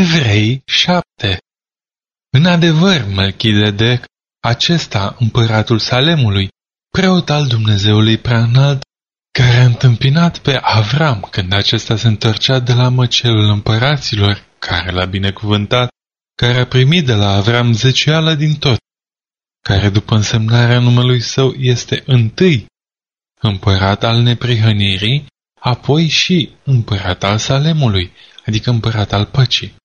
Evrei 7 În adevăr, Melchizedec, acesta, împăratul Salemului, preot al Dumnezeului preanalt, care a întâmpinat pe Avram când acesta se întorcea de la măcelul împăraților, care l-a binecuvântat, care a primit de la Avram zecială din tot, care după însemnarea numelui său este întâi împărat al neprihănirii, apoi și împărat al Salemului, adică împărat al păcii.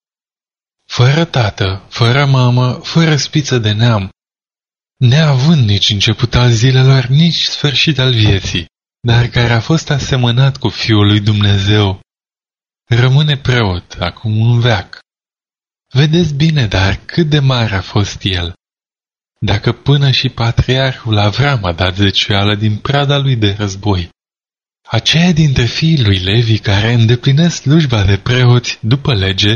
Fără tată, fără mamă, fără spiță de neam, neavând nici început al zilelor, nici sfârșit al vieții, dar care a fost asemănat cu Fiul lui Dumnezeu, rămâne preot acum un veac. Vedeți bine, dar cât de mare a fost el. Dacă până și patriarhul Avram a dat zeciuială din prada lui de război, aceia dintre fiii lui Levi care îndeplinesc slujba de preoți după lege,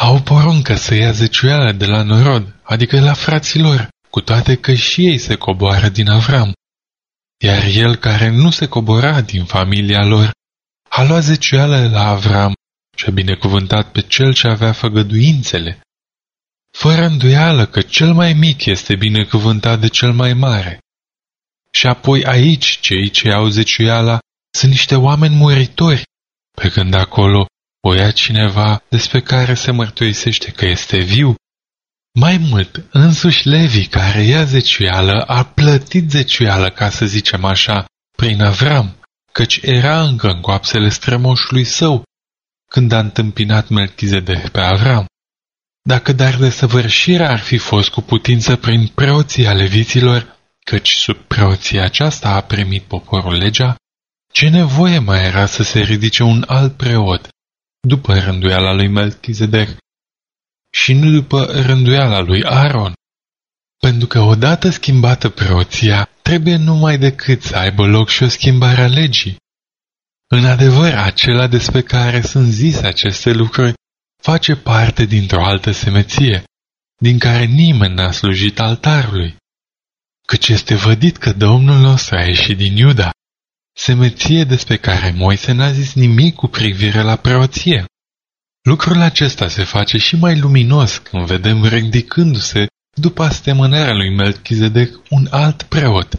au poruncă să ia zeciuială de la norod, adică la fraților, cu toate că și ei se coboară din Avram. Iar el care nu se cobora din familia lor, a luat zeciuială la Avram și a binecuvântat pe cel ce avea făgăduințele. Fără îndoială că cel mai mic este binecuvântat de cel mai mare. Și apoi aici cei ce au zeciuiala sunt niște oameni muritori, pe când acolo o ia cineva despre care se mărturisește că este viu. Mai mult, însuși Levi, care ia zeciuială, a plătit zeciuială, ca să zicem așa, prin Avram, căci era încă în coapsele strămoșului său, când a întâmpinat Melchizedek pe Avram. Dacă dar de săvârșirea ar fi fost cu putință prin preoții ale viților, căci sub preoția aceasta a primit poporul legea, ce nevoie mai era să se ridice un alt preot, după rânduiala lui Melchizedek, și nu după rânduiala lui Aaron? Pentru că odată schimbată preoția, trebuie numai decât să aibă loc și o schimbare a legii. În adevăr, acela despre care sunt zise aceste lucruri face parte dintr-o altă semeție, din care nimeni n-a slujit altarului. Căci este vădit că Domnul nostru a ieșit din Iuda, semeție despre care Moise n-a zis nimic cu privire la preoție. Lucrul acesta se face și mai luminos când vedem ridicându-se după astemânarea lui Melchizedec un alt preot,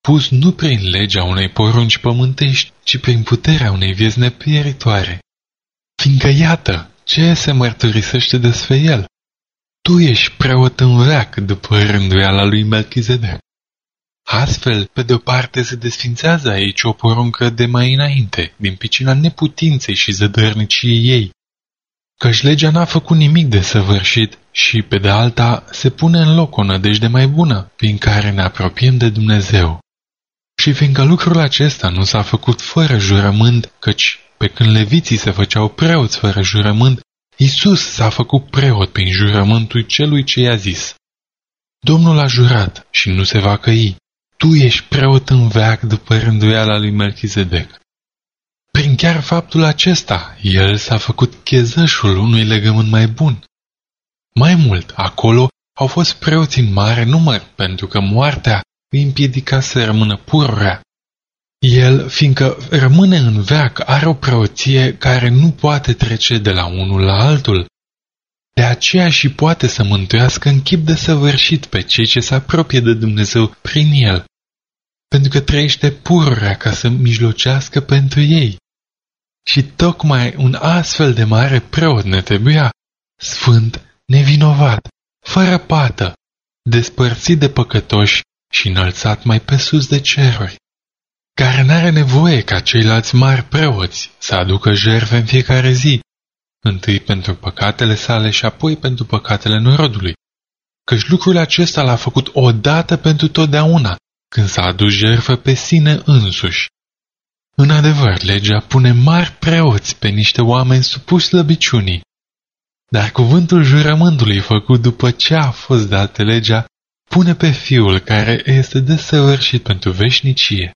pus nu prin legea unei porunci pământești, ci prin puterea unei vieți nepieritoare. Fiindcă iată, ce se mărturisește despre el? Tu ești preot în veac după rânduiala lui Melchizedec. Astfel, pe de o parte se desfințează aici o poruncă de mai înainte, din picina neputinței și zădărniciei ei. Căci legea n-a făcut nimic de săvârșit și, pe de alta, se pune în loc o nădejde mai bună, prin care ne apropiem de Dumnezeu. Și fiindcă lucrul acesta nu s-a făcut fără jurământ, căci pe când leviții se făceau preoți fără jurământ, Isus s-a făcut preot prin jurământul celui ce i-a zis. Domnul a jurat și nu se va căi. Tu ești preot în veac după rânduiala lui Melchizedec. Prin chiar faptul acesta, el s-a făcut chezășul unui legământ mai bun. Mai mult, acolo au fost preoți în mare număr, pentru că moartea îi împiedica să rămână pururea. El, fiindcă rămâne în veac, are o preoție care nu poate trece de la unul la altul. De aceea și poate să mântuiască în chip de săvârșit pe cei ce se apropie de Dumnezeu prin el, pentru că trăiește pururea ca să mijlocească pentru ei. Și tocmai un astfel de mare preot ne trebuia, sfânt, nevinovat, fără pată, despărțit de păcătoși și înălțat mai pe sus de ceruri, care n-are nevoie ca ceilalți mari preoți să aducă jerve în fiecare zi, întâi pentru păcatele sale și apoi pentru păcatele norodului, căci lucrul acesta l-a făcut odată pentru totdeauna, când s-a adus jertfă pe sine însuși. În adevăr, legea pune mari preoți pe niște oameni supuși slăbiciunii, dar cuvântul jurământului făcut după ce a fost dată legea pune pe Fiul care este desăvârșit pentru veșnicie.